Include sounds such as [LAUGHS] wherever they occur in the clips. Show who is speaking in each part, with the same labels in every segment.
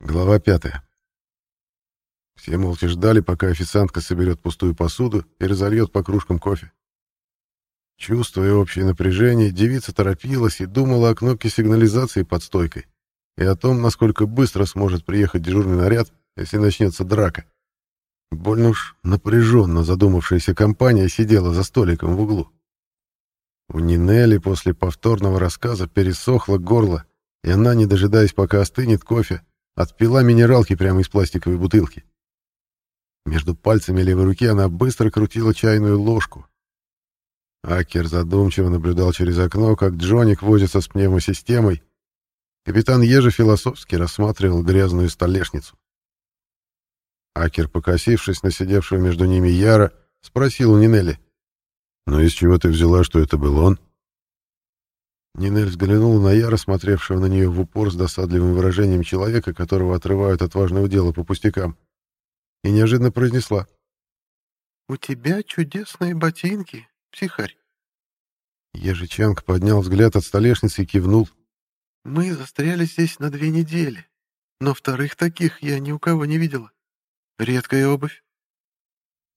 Speaker 1: Глава пятая. Все молча ждали, пока официантка соберет пустую посуду и разольет по кружкам кофе. Чувствуя общее напряжение, девица торопилась и думала о кнопке сигнализации под стойкой и о том, насколько быстро сможет приехать дежурный наряд, если начнется драка. Больно уж напряженно задумавшаяся компания сидела за столиком в углу. У Нинели после повторного рассказа пересохло горло, и она, не дожидаясь, пока остынет кофе, Отпила минералки прямо из пластиковой бутылки. Между пальцами левой руки она быстро крутила чайную ложку. Акер задумчиво наблюдал через окно, как Джоник возится с пневмосистемой. Капитан Ежи философски рассматривал грязную столешницу. Акер, покосившись на сидевшего между ними Яра, спросил у Нинели. «Ну из чего ты взяла, что это был он?» Нинель взглянула на Яра, смотревшего на нее в упор с досадливым выражением человека, которого отрывают от важного дела по пустякам, и неожиданно произнесла.
Speaker 2: «У тебя чудесные ботинки, психарь».
Speaker 1: Ежичанг поднял взгляд от столешницы и кивнул.
Speaker 2: «Мы застряли здесь на две недели, но вторых таких я ни у кого не видела. Редкая обувь».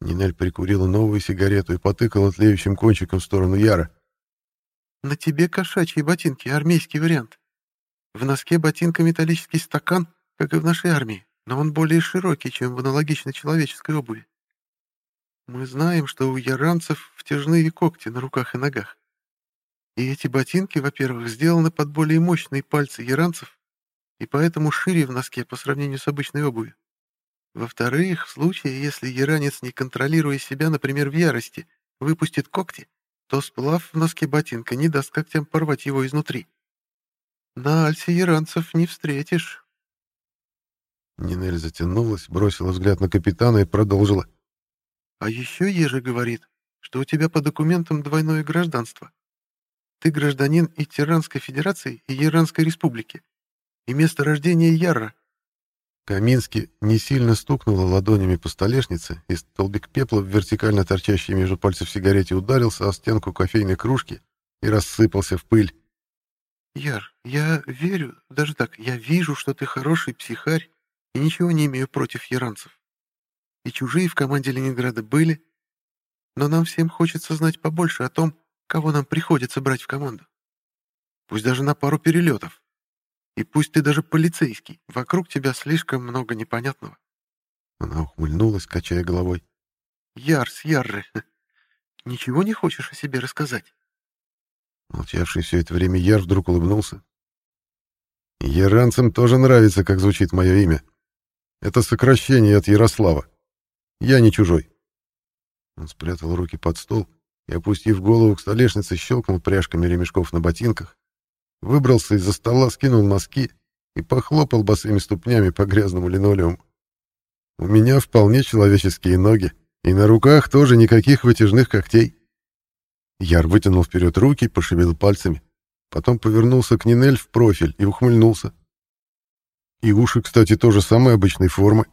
Speaker 1: Нинель прикурила новую сигарету и потыкала тлеющим кончиком в сторону Яра.
Speaker 2: На тебе кошачьи ботинки, армейский вариант. В носке ботинка металлический стакан, как и в нашей армии, но он более широкий, чем в аналогичной человеческой обуви. Мы знаем, что у яранцев втяжные когти на руках и ногах. И эти ботинки, во-первых, сделаны под более мощные пальцы яранцев, и поэтому шире в носке по сравнению с обычной обувью. Во-вторых, в случае, если яранец, не контролируя себя, например, в ярости, выпустит когти, то сплав в носке ботинка не даст когтям порвать его изнутри. На Альсе иранцев не встретишь.
Speaker 1: Нинель затянулась, бросила взгляд на капитана и продолжила.
Speaker 2: А еще Ежи говорит, что у тебя по документам двойное гражданство. Ты гражданин и Тиранской Федерации, и Иранской Республики. И место рождения Ярра.
Speaker 1: Каминский не сильно стукнула ладонями по столешнице, и столбик пепла, вертикально торчащий между пальцев сигареты, ударился о стенку кофейной кружки и рассыпался в пыль.
Speaker 2: «Яр, я верю, даже так, я вижу, что ты хороший психарь и ничего не имею против яранцев. И чужие в команде Ленинграда были, но нам всем хочется знать побольше о том, кого нам приходится брать в команду. Пусть даже на пару перелетов. И пусть ты даже полицейский, вокруг тебя слишком много непонятного.
Speaker 1: Она ухмыльнулась, качая головой.
Speaker 2: Ярс, Ярры, [LAUGHS] ничего не хочешь о себе рассказать?
Speaker 1: Молчавший все это время Яр вдруг улыбнулся. Яранцам тоже нравится, как звучит мое имя. Это сокращение от Ярослава. Я не чужой. Он спрятал руки под стол и, опустив голову к столешнице, щелкнул пряжками ремешков на ботинках, выбрался из-за стола, скинул носки и похлопал босыми ступнями по грязному линолеуму. У меня вполне человеческие ноги, и на руках тоже никаких вытяжных когтей. Яр вытянул вперед руки, пошевелил пальцами, потом повернулся к Нинель в профиль и ухмыльнулся. И уши, кстати, тоже самой обычной формы.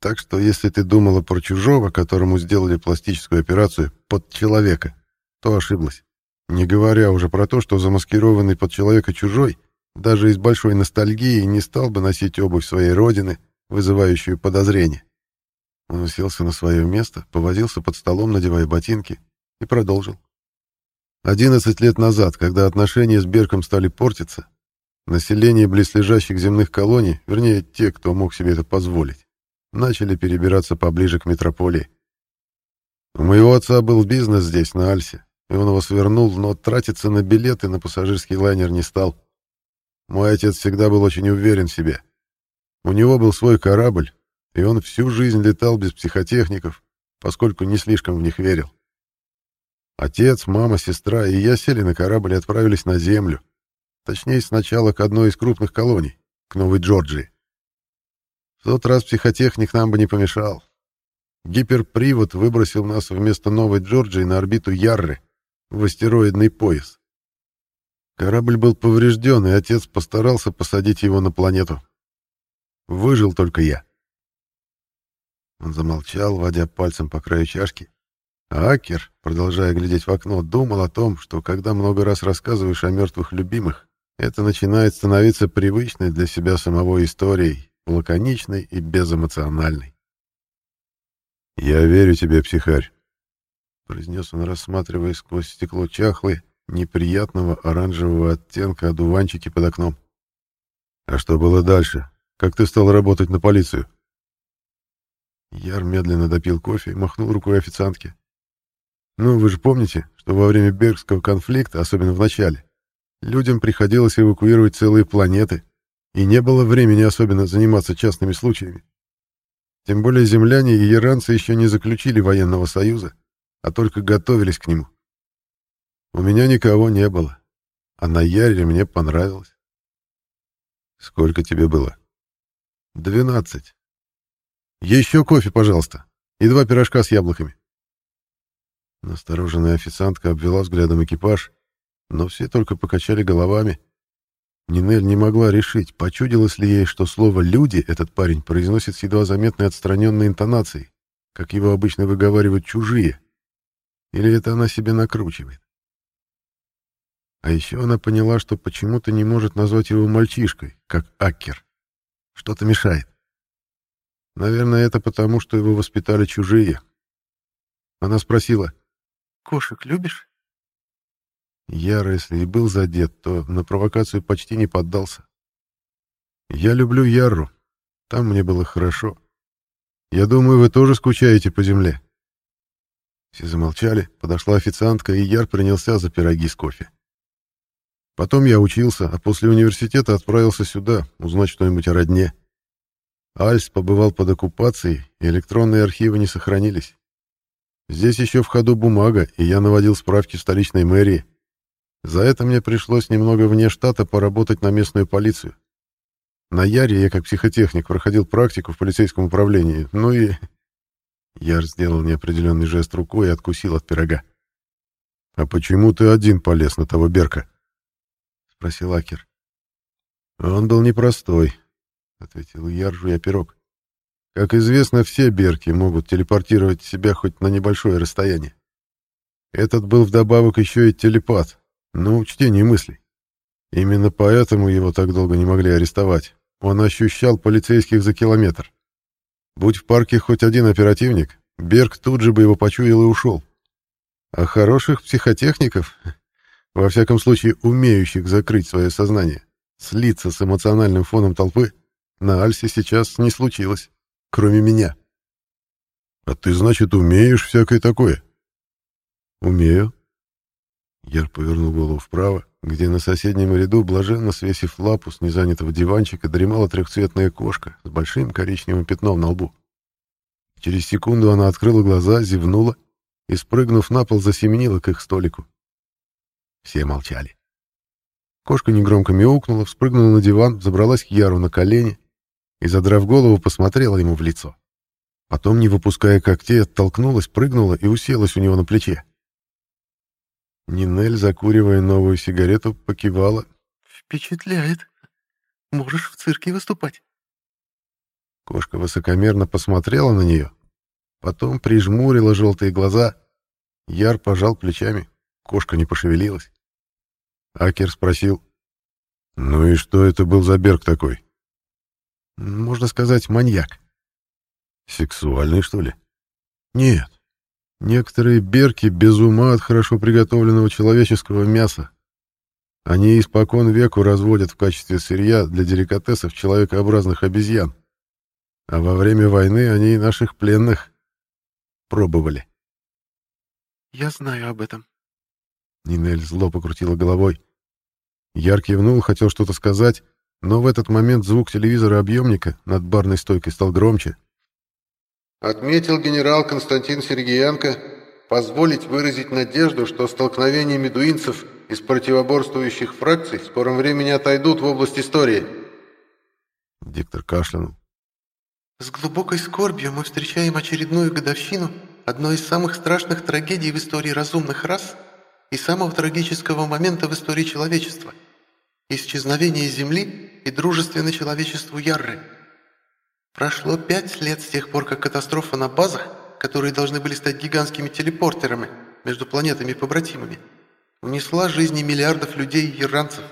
Speaker 1: Так что, если ты думала про чужого, которому сделали пластическую операцию под человека, то ошиблась. Не говоря уже про то, что замаскированный под человека чужой, даже из большой ностальгии не стал бы носить обувь своей родины, вызывающую подозрение. Он уселся на свое место, повозился под столом, надевая ботинки, и продолжил. Одиннадцать лет назад, когда отношения с Берком стали портиться, население близлежащих земных колоний, вернее, те, кто мог себе это позволить, начали перебираться поближе к метрополии. У моего отца был бизнес здесь, на Альсе, и он его свернул, но тратиться на билеты на пассажирский лайнер не стал. Мой отец всегда был очень уверен в себе. У него был свой корабль, и он всю жизнь летал без психотехников, поскольку не слишком в них верил. Отец, мама, сестра и я сели на корабль и отправились на Землю. Точнее, сначала к одной из крупных колоний, к Новой Джорджии. В тот раз психотехник нам бы не помешал. Гиперпривод выбросил нас вместо Новой Джорджии на орбиту Ярры, в астероидный пояс. Корабль был поврежден, и отец постарался посадить его на планету. Выжил только я. Он замолчал, водя пальцем по краю чашки. А Акер, продолжая глядеть в окно, думал о том, что когда много раз рассказываешь о мертвых любимых, Это начинает становиться привычной для себя самого историей, лаконичной и безэмоциональной. «Я верю тебе, психарь», — произнес он, рассматривая сквозь стекло чахлые, неприятного оранжевого оттенка одуванчики под окном. «А что было дальше? Как ты стал работать на полицию?» Яр медленно допил кофе и махнул рукой официантке. «Ну, вы же помните, что во время Бергского конфликта, особенно в начале, людям приходилось эвакуировать целые планеты, и не было времени особенно заниматься частными случаями. Тем более земляне и иранцы еще не заключили военного союза, а только готовились к нему. У меня никого не было, а на Яре мне понравилось. Сколько тебе было? Двенадцать. Еще кофе, пожалуйста, и два пирожка с яблоками. Настороженная официантка обвела взглядом экипаж, но все только покачали головами. Нинель не могла решить, почудилось ли ей, что слово «люди» этот парень произносит с едва заметной отстраненной интонацией, как его обычно выговаривают чужие, или это она себе накручивает. А еще она поняла, что почему-то не может назвать его мальчишкой, как Аккер. Что-то мешает. Наверное, это потому, что его воспитали чужие. Она спросила,
Speaker 2: «Кошек любишь?»
Speaker 1: Яро, если и был задет, то на провокацию почти не поддался. «Я люблю Ярру. Там мне было хорошо. Я думаю, вы тоже скучаете по земле». Все замолчали, подошла официантка, и Яр принялся за пироги с кофе. Потом я учился, а после университета отправился сюда, узнать что-нибудь о родне. Альс побывал под оккупацией, и электронные архивы не сохранились. Здесь еще в ходу бумага, и я наводил справки в столичной мэрии. За это мне пришлось немного вне штата поработать на местную полицию. На Яре я как психотехник проходил практику в полицейском управлении, ну и... Яр сделал неопределенный жест рукой и откусил от пирога. «А почему ты один полез на того Берка?» — спросил Акер. «Он был непростой», — ответил Яр, жуя пирог. «Как известно, все Берки могут телепортировать себя хоть на небольшое расстояние. Этот был вдобавок еще и телепат, ну, чтение мыслей. Именно поэтому его так долго не могли арестовать. Он ощущал полицейских за километр. Будь в парке хоть один оперативник, Берг тут же бы его почуял и ушел. А хороших психотехников, во всяком случае умеющих закрыть свое сознание, слиться с эмоциональным фоном толпы, на Альсе сейчас не случилось, кроме меня. «А ты, значит, умеешь всякое такое?» «Умею», Яр повернул голову вправо, где на соседнем ряду, блаженно свесив лапу с незанятого диванчика, дремала трехцветная кошка с большим коричневым пятном на лбу. Через секунду она открыла глаза, зевнула и, спрыгнув на пол, засеменила к их столику. Все молчали. Кошка негромко мяукнула, вспрыгнула на диван, забралась к Яру на колени и, задрав голову, посмотрела ему в лицо. Потом, не выпуская когтей, оттолкнулась, прыгнула и уселась у него на плече. Нинель, закуривая новую сигарету, покивала.
Speaker 2: «Впечатляет. Можешь в цирке выступать».
Speaker 1: Кошка высокомерно посмотрела на нее, потом прижмурила желтые глаза. Яр пожал плечами. Кошка не пошевелилась. Акер спросил. «Ну и что это был за берг такой?» «Можно сказать, маньяк». «Сексуальный, что ли?» «Нет, Некоторые берки без ума от хорошо приготовленного человеческого мяса. Они испокон веку разводят в качестве сырья для деликатесов человекообразных обезьян. А во время войны они и наших пленных пробовали.
Speaker 2: «Я знаю об этом».
Speaker 1: Нинель зло покрутила головой. Яр кивнул, хотел что-то сказать, но в этот момент звук телевизора объемника над барной стойкой стал громче,
Speaker 3: Отметил генерал Константин Сергеенко позволить выразить надежду, что столкновения медуинцев из противоборствующих фракций в скором времени отойдут в область истории.
Speaker 1: Диктор кашлянул.
Speaker 2: С глубокой скорбью мы встречаем очередную годовщину одной из самых страшных трагедий в истории разумных рас и самого трагического момента в истории человечества – исчезновение Земли и дружественной человечеству Ярры – Прошло пять лет с тех пор, как катастрофа на базах, которые должны были стать гигантскими телепортерами между планетами-побратимами, унесла жизни миллиардов людей и иранцев.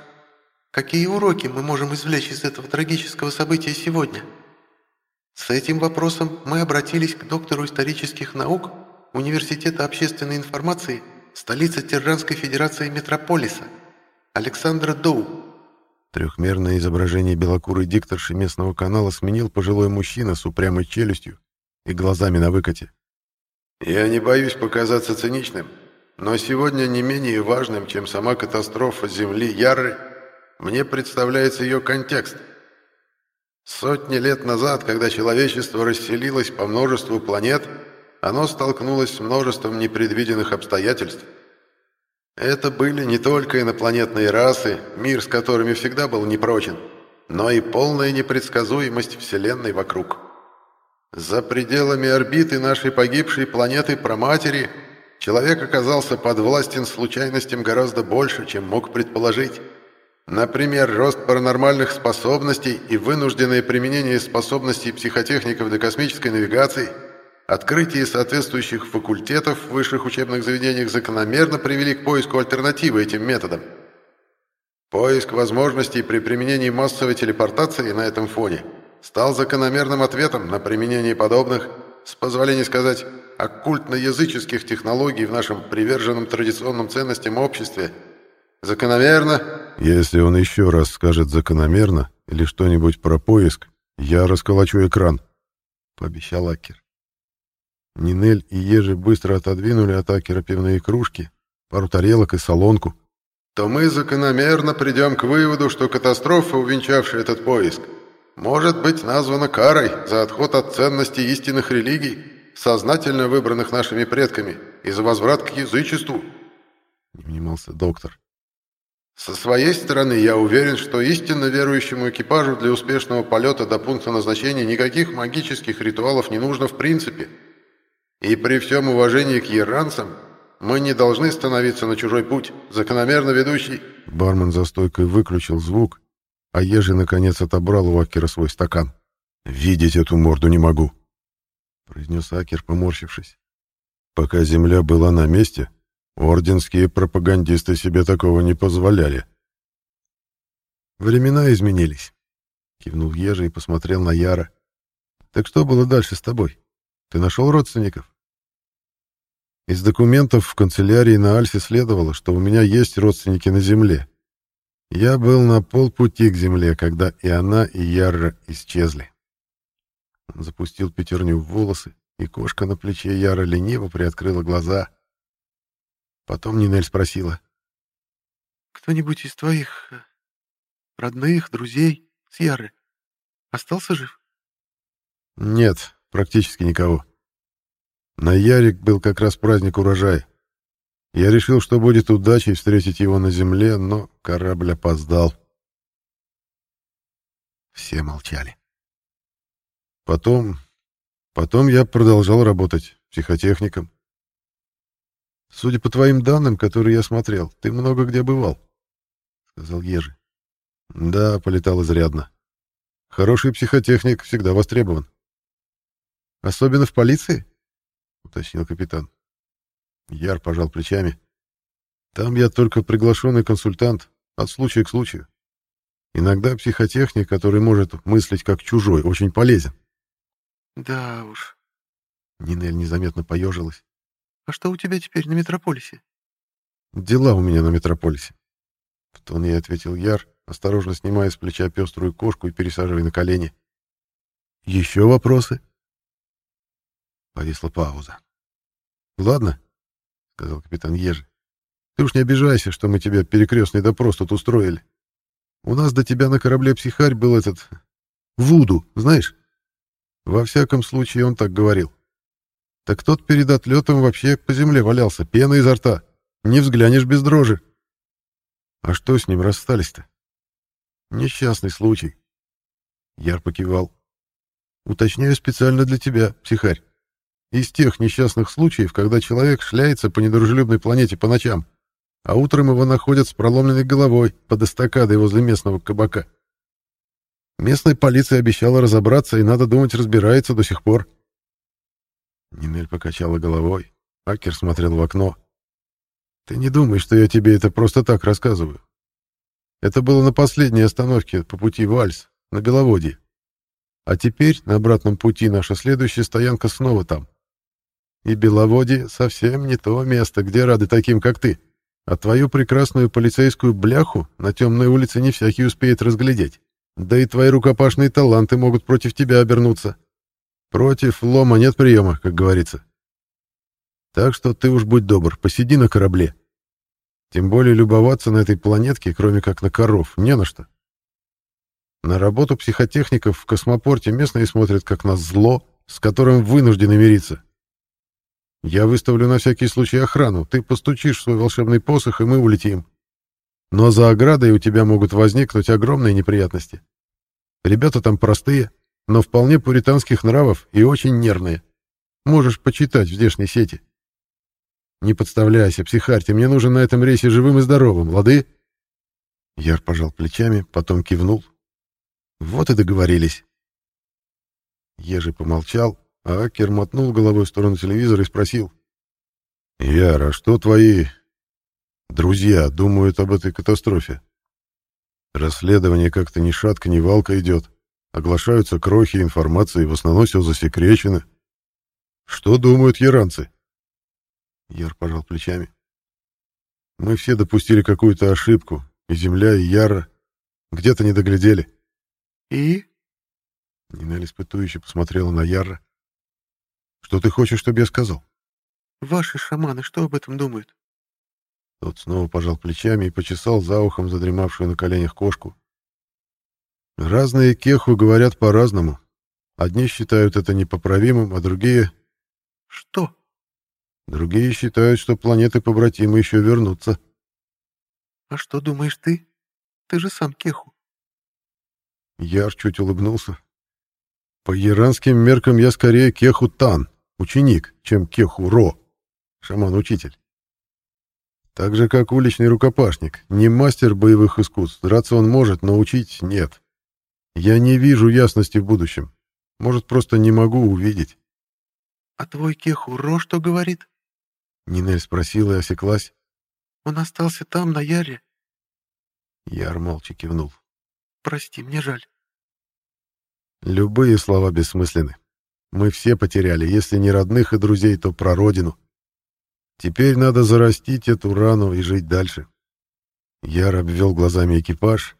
Speaker 2: Какие уроки мы можем извлечь из этого трагического события сегодня? С этим вопросом мы обратились к доктору исторических наук Университета общественной информации столицы Тирранской Федерации Метрополиса, Александра Доу.
Speaker 1: Трехмерное изображение белокурой дикторши местного канала сменил пожилой мужчина с упрямой челюстью и глазами на выкате.
Speaker 3: «Я не боюсь показаться циничным, но сегодня не менее важным, чем сама катастрофа Земли Ярры, мне представляется ее контекст. Сотни лет назад, когда человечество расселилось по множеству планет, оно столкнулось с множеством непредвиденных обстоятельств. Это были не только инопланетные расы, мир с которыми всегда был непрочен, но и полная непредсказуемость Вселенной вокруг. За пределами орбиты нашей погибшей планеты Проматери человек оказался подвластен случайностям гораздо больше, чем мог предположить. Например, рост паранормальных способностей и вынужденное применение способностей психотехников для космической навигации – Открытие соответствующих факультетов в высших учебных заведениях закономерно привели к поиску альтернативы этим методам. Поиск возможностей при применении массовой телепортации на этом фоне стал закономерным ответом на применение подобных, с позволения сказать, оккультно-языческих технологий в нашем приверженном традиционным ценностям обществе. Закономерно...
Speaker 1: Если он еще раз скажет «закономерно» или что-нибудь про поиск, я расколочу экран, — пообещал Акер. Нинель и Ежи быстро отодвинули от Акера пивные кружки, пару тарелок и солонку.
Speaker 3: «То мы закономерно придем к выводу, что катастрофа, увенчавшая этот поиск, может быть названа карой за отход от ценностей истинных религий, сознательно выбранных нашими предками, и за возврат к язычеству», — не внимался доктор. «Со своей стороны, я уверен, что истинно верующему экипажу для успешного полета до пункта назначения никаких магических ритуалов не нужно в принципе». И при всем уважении к иранцам, мы не должны становиться на чужой путь, закономерно ведущий...»
Speaker 1: Бармен за стойкой выключил звук, а Ежи наконец отобрал у Акера свой стакан. «Видеть эту морду не могу», — произнес Акер, поморщившись. «Пока земля была на месте, орденские пропагандисты себе такого не позволяли». «Времена изменились», — кивнул Ежи и посмотрел на Яра. «Так что было дальше с тобой? Ты нашел родственников?» Из документов в канцелярии на Альсе следовало, что у меня есть родственники на Земле. Я был на полпути к Земле, когда и она, и Ярра исчезли. Он запустил пятерню в волосы, и кошка на плече Яра лениво приоткрыла глаза. Потом Нинель спросила.
Speaker 2: «Кто-нибудь из твоих э, родных, друзей с Яры остался жив?»
Speaker 1: «Нет, практически никого. На Ярик был как раз праздник урожая. Я решил, что будет удачей встретить его на земле, но корабль опоздал. Все молчали. Потом... Потом я продолжал работать психотехником. Судя по твоим данным, которые я смотрел, ты много где бывал, — сказал Ежи. Да, полетал изрядно. Хороший психотехник всегда востребован. Особенно в полиции? — уточнил капитан. Яр пожал плечами. «Там я только приглашенный консультант, от случая к случаю. Иногда психотехник, который может мыслить как чужой, очень полезен».
Speaker 2: «Да уж».
Speaker 1: Нинель незаметно поежилась.
Speaker 2: «А что у тебя теперь на Метрополисе?»
Speaker 1: «Дела у меня на Метрополисе», — в тон ей ответил Яр, осторожно снимая с плеча пеструю кошку и пересаживая на колени. «Еще вопросы?» Повисла пауза. «Ладно», — сказал капитан Ежи. «Ты уж не обижайся, что мы тебе перекрестный допрос тут устроили. У нас до тебя на корабле психарь был этот... Вуду, знаешь? Во всяком случае, он так говорил. Так тот перед отлетом вообще по земле валялся, пена изо рта. Не взглянешь без дрожи. А что с ним расстались-то? Несчастный случай. Яр покивал. Уточняю специально для тебя, психарь. Из тех несчастных случаев, когда человек шляется по недружелюбной планете по ночам, а утром его находят с проломленной головой под эстакадой возле местного кабака. Местная полиция обещала разобраться, и, надо думать, разбирается до сих пор. Нинель покачала головой. Акер смотрел в окно. «Ты не думай, что я тебе это просто так рассказываю. Это было на последней остановке по пути в Альс, на Беловодье. А теперь на обратном пути наша следующая стоянка снова там. И Беловодье совсем не то место, где рады таким, как ты. А твою прекрасную полицейскую бляху на темной улице не всякий успеет разглядеть. Да и твои рукопашные таланты могут против тебя обернуться. Против лома нет приема, как говорится. Так что ты уж будь добр, посиди на корабле. Тем более любоваться на этой планетке, кроме как на коров, не на что. На работу психотехников в космопорте местные смотрят как на зло, с которым вынуждены мириться. Я выставлю на всякий случай охрану, ты постучишь свой волшебный посох, и мы улетим. Но за оградой у тебя могут возникнуть огромные неприятности. Ребята там простые, но вполне пуританских нравов и очень нервные. Можешь почитать в здешней сети. Не подставляйся, психарь, мне нужен на этом рейсе живым и здоровым, лады?» Яр пожал плечами, потом кивнул. «Вот и договорились». Ежи помолчал, а Акер мотнул головой в сторону телевизора и спросил. «Яр, а что твои друзья думают об этой катастрофе? Расследование как-то ни шатка, ни валка идет. Оглашаются крохи информации, в основном все засекречено. Что думают яранцы?» Яр пожал плечами. Мы все допустили какую-то ошибку. И Земля, и Яра. Где-то не доглядели.
Speaker 2: И?
Speaker 1: Нина испытующе посмотрела на Яра. Что ты хочешь, чтобы я сказал?
Speaker 2: Ваши шаманы что об этом думают?
Speaker 1: Тот снова пожал плечами и почесал за ухом задремавшую на коленях кошку. Разные кеху говорят по-разному. Одни считают это непоправимым, а другие...
Speaker 2: Что?
Speaker 1: Другие считают, что планеты-побратимы еще вернутся.
Speaker 2: А что думаешь ты? Ты же сам Кеху.
Speaker 1: Яр чуть улыбнулся. По иранским меркам я скорее Кеху Тан, ученик, чем Кеху Ро, шаман-учитель. Так же, как уличный рукопашник, не мастер боевых искусств, драться он может, научить нет. Я не вижу ясности в будущем. Может, просто не могу увидеть.
Speaker 2: — А твой Кеху Ро что говорит?
Speaker 1: Нинель спросила и осеклась.
Speaker 2: «Он остался там, на Яре?»
Speaker 1: Яр молча кивнул.
Speaker 2: «Прости, мне жаль».
Speaker 1: Любые слова бессмысленны. Мы все потеряли, если не родных и друзей, то про родину. Теперь надо зарастить эту рану и жить дальше. Яр обвел глазами экипаж.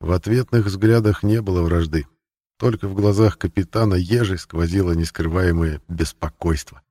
Speaker 1: В ответных взглядах не было вражды. Только в глазах капитана Ежи сквозило нескрываемое беспокойство.